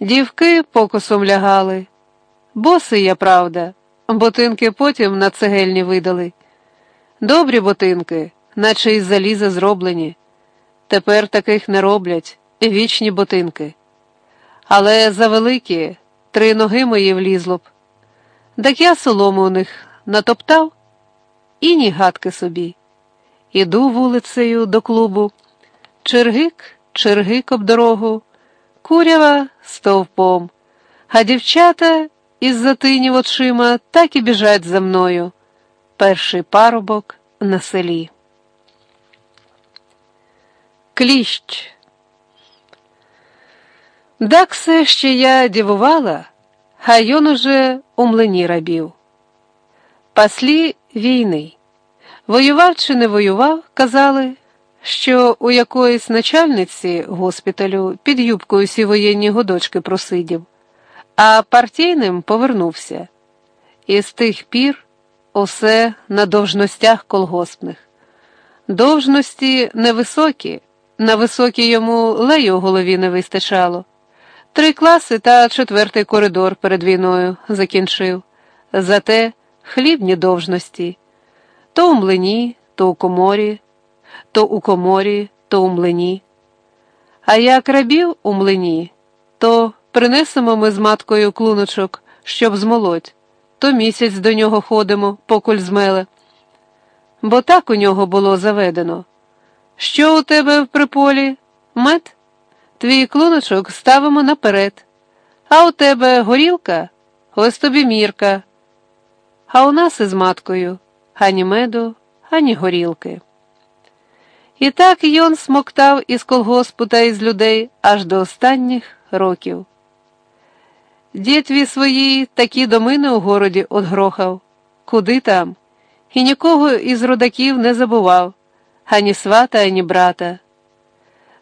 Дівки покосом лягали. Боси я, правда, ботинки потім на цегельні видали. Добрі ботинки, наче із заліза зроблені. Тепер таких не роблять вічні ботинки. Але завеликі, три ноги мої влізло б. Так я солому у них натоптав і ні гадки собі. Іду вулицею до клубу. Чергик, чергик об дорогу, курява стовпом, а дівчата із затинів очима так і біжать за мною. Перший парубок на селі. Кліщ. Так все ще я дивувала, а йон уже у млині рабів. Паслі війни. Воював чи не воював, казали, що у якоїсь начальниці госпіталю під юбкою всі воєнні годочки просидів, а партійним повернувся. І з тих пір усе на довжностях колгоспних. Довжності невисокі, на високій йому лею у голові не вистачало. Три класи та четвертий коридор перед війною закінчив. Зате хлібні довжності то у млині, то у коморі, то у коморі, то у млині. А як рабів у млині, то принесемо ми з маткою клуночок, щоб змолоть, то місяць до нього ходимо, покуль змеле. Бо так у нього було заведено. Що у тебе в приполі? Мед? Твій клуночок ставимо наперед, а у тебе горілка, ось тобі мірка. А у нас із маткою ані меду, ані горілки. І так Йон смоктав із колгоспу та із людей аж до останніх років. Дітві свої такі домини у городі отгрохав, куди там, і нікого із родаків не забував ані свата, ані брата.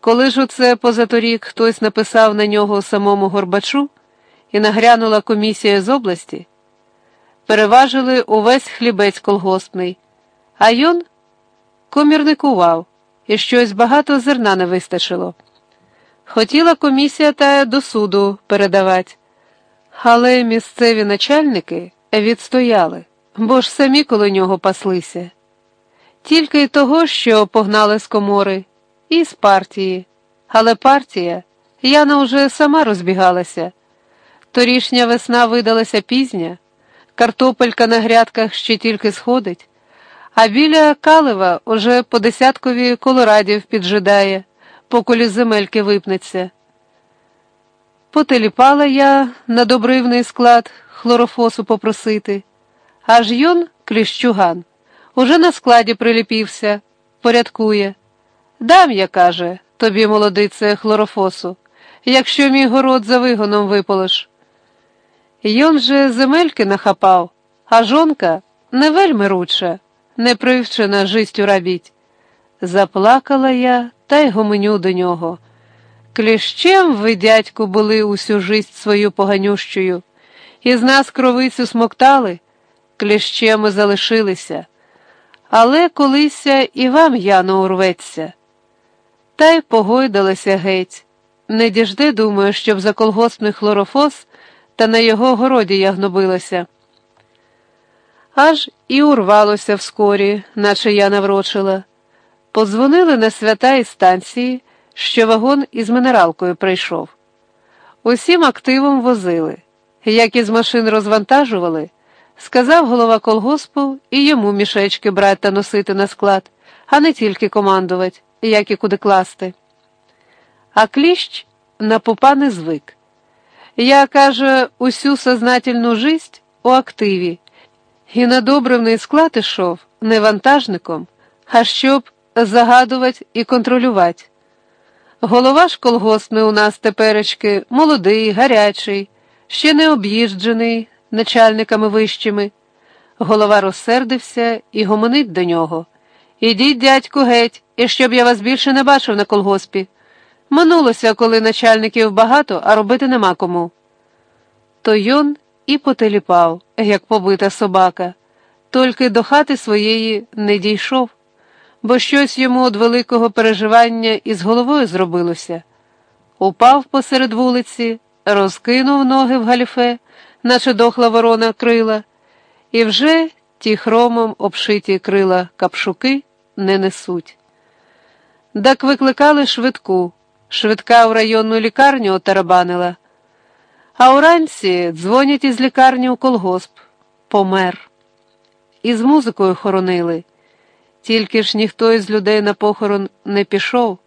Коли ж оце позаторік хтось написав на нього самому Горбачу і нагрянула комісія з області, переважили увесь хлібець колгоспний, а йон комірникував, і щось багато зерна не вистачило. Хотіла комісія та до суду передавати, але місцеві начальники відстояли, бо ж самі коло нього паслися. Тільки й того, що погнали з комори, і з партії, але партія Яна уже сама розбігалася. Торішня весна видалася пізня. Картопелька на грядках ще тільки сходить, а біля калива уже по десяткові колорадів піджидає, поколі земельки випнеться. Потеліпала я на добривний склад хлорофосу попросити, аж йон кліщуган уже на складі приліпівся, порядкує. Дам я, каже, тобі, молодице, хлорофосу, якщо мій город за вигоном виполиш. Йон же земельки нахапав, а жонка не вельми руча, не привчена жистю рабіть. Заплакала я та й гоменю до нього. Кліщем ви, дядьку, були усю жисть свою поганющою, із нас кровицю смоктали, кліщем залишилися, але колися і вам яно урветься. Та й погойдалася геть. Не діжди, думаю, щоб за колгоспний хлорофос та на його городі я гнобилася. Аж і урвалося вскорі, наче я наврочила. Подзвонили на свята із станції, що вагон із минералкою прийшов. Усім активом возили, як із машин розвантажували, сказав голова колгоспу і йому мішечки брати та носити на склад, а не тільки командувати, як і куди класти. А кліщ на попа не звик. Я, каже, усю сознательну жисть у активі, і на добривний склад ішов не вантажником, а щоб загадувати і контролювати. Голова ж колгоспний у нас теперечки молодий, гарячий, ще не об'їжджений начальниками вищими. Голова розсердився і гомонить до нього. Ідіть, дядьку, геть, і щоб я вас більше не бачив на колгоспі. Минулося, коли начальників багато, а робити нема кому. То йон і потеліпав, як побита собака, тільки до хати своєї не дійшов, бо щось йому від великого переживання із головою зробилося. Упав посеред вулиці, розкинув ноги в галіфе, наче дохла ворона крила, і вже ті хромом обшиті крила капшуки не несуть. Так викликали швидку. Швидка в районну лікарню отарабанила, а уранці дзвонять із лікарні у колгосп. Помер. І з музикою хоронили. Тільки ж ніхто із людей на похорон не пішов.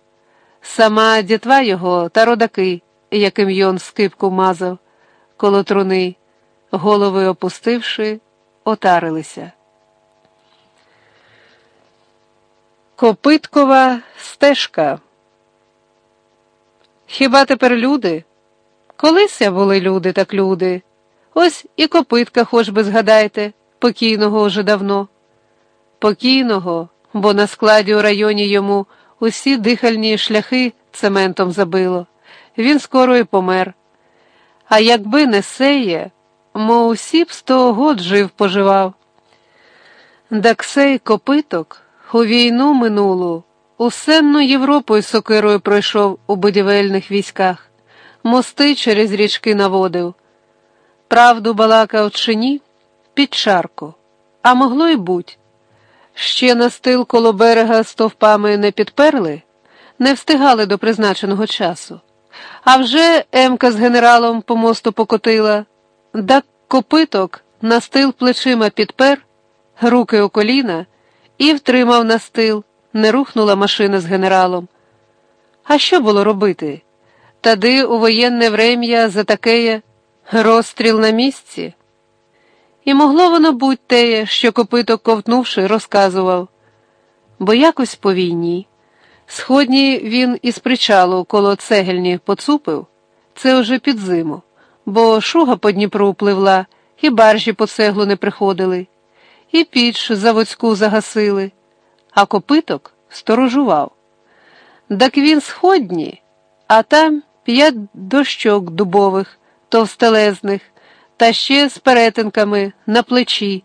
Сама дітва його та родаки, яким йон скипку мазав, коло труни, голови опустивши, отарилися. Копиткова стежка. Хіба тепер люди? Колися були люди, так люди. Ось і копитка, хоч би згадайте, покійного уже давно. Покійного, бо на складі у районі йому усі дихальні шляхи цементом забило. Він скоро і помер. А якби не сеє, мо усі б сто год жив поживав. Даксей копиток у війну минулу, усенну Європою сокирою пройшов у будівельних військах, мости через річки наводив. Правду балакав чи ні під чарку, а могло й буть. Ще на стил коло берега стовпами не підперли, не встигали до призначеного часу. А вже Емка з генералом по мосту покотила, дак копиток на стил плечима підпер, руки у коліна і втримав на стил, не рухнула машина з генералом. А що було робити? Тади у воєнне врем'я за такеє розстріл на місці. І могло воно бути теє, що копиток ковтнувши, розказував, бо якось по війні. Сходні він із причалу коло цегельні поцупив, це уже під зиму, бо шуга по Дніпру пливла, і баржі по цеглу не приходили, і піч заводську загасили, а копиток сторожував. Так він сходні, а там п'ять дощок дубових, товстелезних, та ще з перетинками на плечі,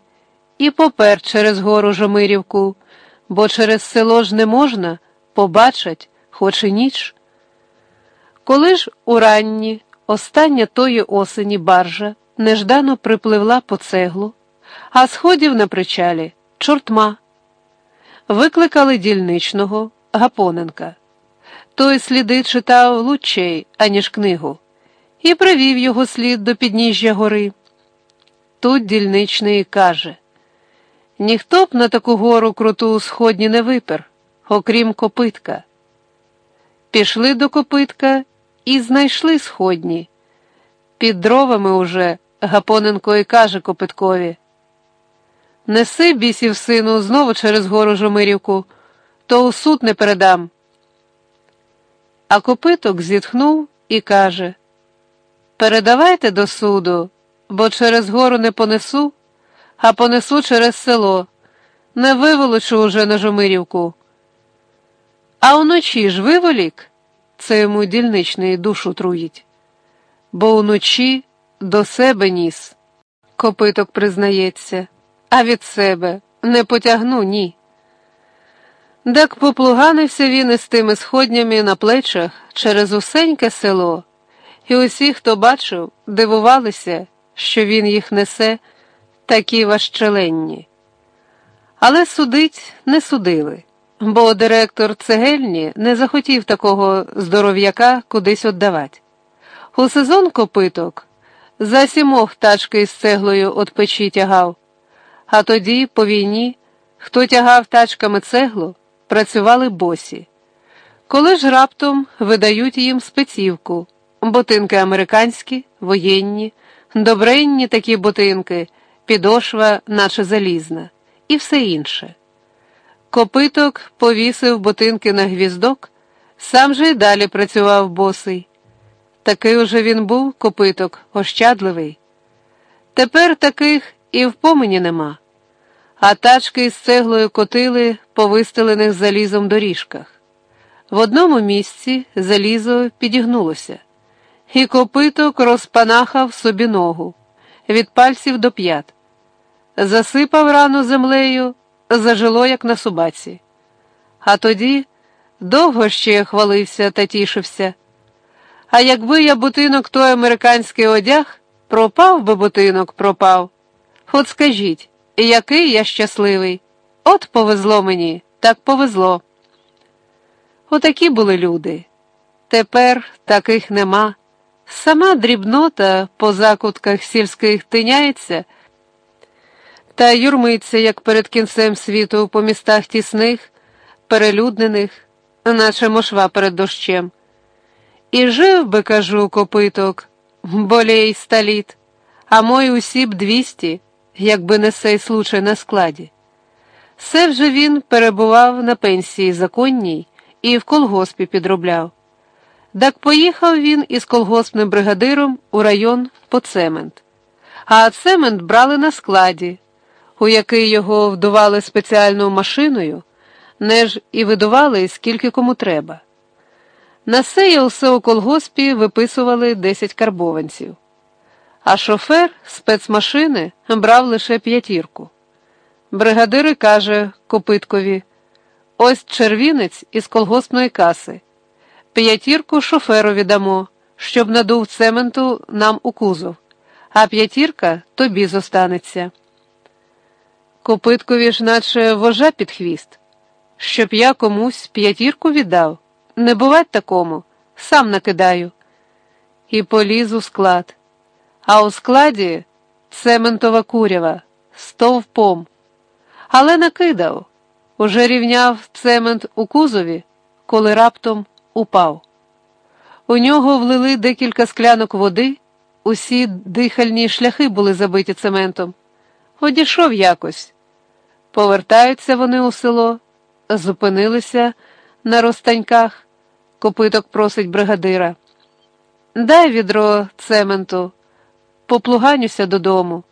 і попер через гору Жомирівку, бо через село ж не можна побачать, хоч і ніч. Коли ж уранні, остання тої осені баржа неждано припливла по цеглу, а сходів на причалі чортма. Викликали дільничного Гапоненка. Той сліди читав лучей, аніж книгу, і привів його слід до підніжжя гори. Тут дільничний каже: ніхто б на таку гору круту сходні не випер окрім копитка. Пішли до копитка і знайшли сходні. Під дровами уже Гапоненко і каже Копиткові. Неси бісів сину знову через гору Жомирівку, то у суд не передам. А копиток зітхнув і каже: Передавайте до суду, бо через гору не понесу, а понесу через село. Не виволочу уже на Жомирівку. А уночі ж виволік, це йому дільничний душу труїть, бо уночі до себе ніс, копиток признається, а від себе не потягну, ні. Так поплуганився він із тими сходнями на плечах через усеньке село, і усі, хто бачив, дивувалися, що він їх несе, такі важчеленні. Але судить не судили бо директор цегельні не захотів такого здоров'яка кудись віддавати. У сезон копиток за сімох тачки з цеглою от печі тягав, а тоді, по війні, хто тягав тачками цеглу, працювали босі. Коли ж раптом видають їм спецівку, ботинки американські, воєнні, добренні такі ботинки, підошва, наче залізна, і все інше. Копиток повісив ботинки на гвіздок, сам же й далі працював босий. Такий уже він був копиток, ощадливий. Тепер таких і в помині нема, а тачки з цеглою котили по вистелених залізом доріжках. В одному місці залізо підігнулося, і копиток розпанахав собі ногу від пальців до п'ят, засипав рану землею зажило, як на собаці. А тоді довго ще хвалився та тішився. А якби я бутинок той американський одяг, пропав би бутинок, пропав. От скажіть, який я щасливий. От повезло мені, так повезло. Отакі були люди. Тепер таких нема. Сама дрібнота по закутках сільських тиняється та юрмиться, як перед кінцем світу по містах тісних, перелюднених, наче мошва перед дощем. І жив би, кажу, копиток, болей ста літ, а мой усі б двісті, якби не сей случай на складі. Все вже він перебував на пенсії законній і в колгоспі підробляв. Так поїхав він із колгоспним бригадиром у район по цемент, а цемент брали на складі, у який його вдували спеціальною машиною, неж і видували, скільки кому треба. На сеє усе у колгоспі виписували 10 карбованців, а шофер спецмашини брав лише п'ятірку. Бригадир каже Копиткові: ось червінець із колгоспної каси. П'ятірку шоферові дамо, щоб надув цементу нам у кузов, а п'ятірка тобі зостанеться. Копиткові ж, наче вожа під хвіст, щоб я комусь п'ятірку віддав. Не бувать такому, сам накидаю. І поліз у склад. А у складі цементова курява, стовпом. Але накидав, уже рівняв цемент у кузові, коли раптом упав. У нього влили декілька склянок води, усі дихальні шляхи були забиті цементом. Одійшов якось. Повертаються вони у село, зупинилися на розтаньках. Копиток просить бригадира. Дай відро цементу, поплуганюся додому.